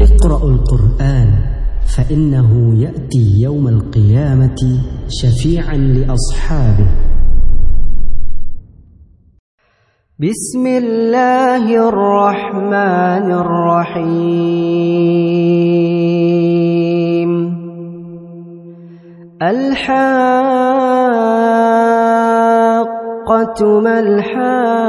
اقرأوا القرآن فإنه يأتي يوم القيامة شفيعا لأصحابه. بسم الله الرحمن الرحيم. الحاقة ما الحاقة؟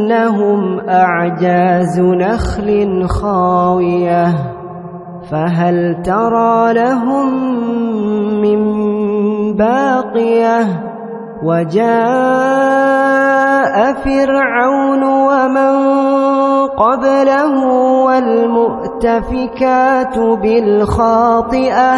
كأنهم أعجاز نخل خاوية فهل ترى لهم من باقية؟ وجاء فرعون ومن قبله والمؤتفكات بالخاطئة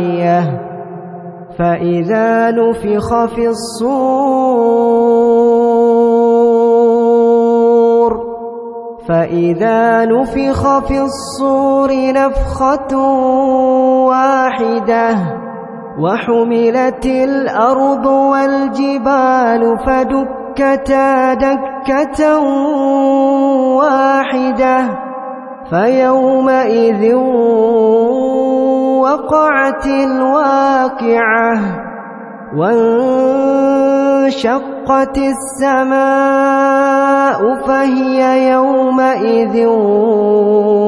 واعية فإذا نفخ في الصور فإذا نفخ في الصور نفخة واحدة وحملت الأرض والجبال فدكتا دكة واحدة فيومئذ وقعت الواقعة وانشقت السماء فهي يومئذ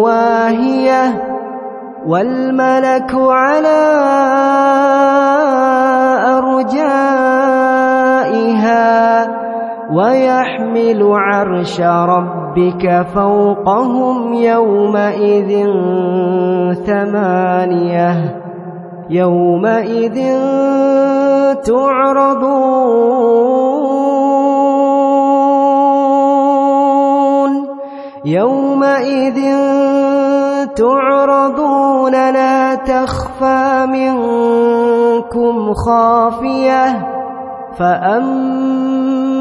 واهية والملك على أرجائها ويحمل عرش ربك فوقهم يومئذ ثمانية يومئذ تعرضون يومئذ تعرضون لا تخفى منكم خافية فأما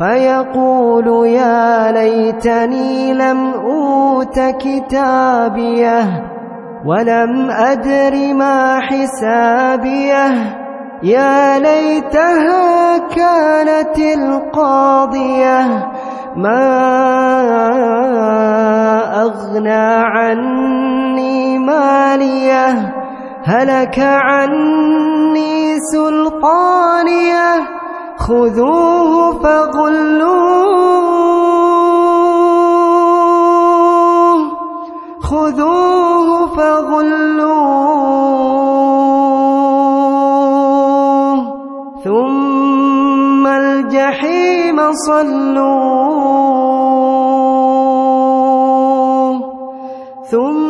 فيقول يا ليتني لم أوت كتابيه ولم أدر ما حسابيه. يا ليتها كانت القاضية. ما أغنى عني مالية. هلك عني سلطانية. خذوه فغلوه. خذوه فغلوه. ثم الجحيم صلوه. ثم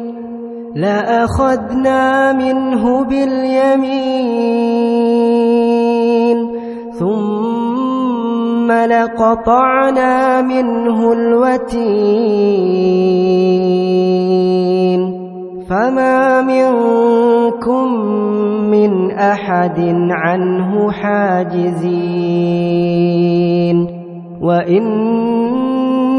لأخذنا منه باليمين ثم لقطعنا منه الوتين. فما منكم من أحد عنه حاجزين.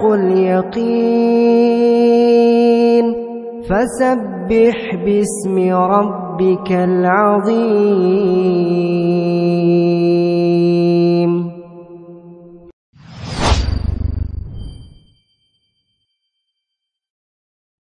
فوق اليقين فسبح باسم ربك العظيم.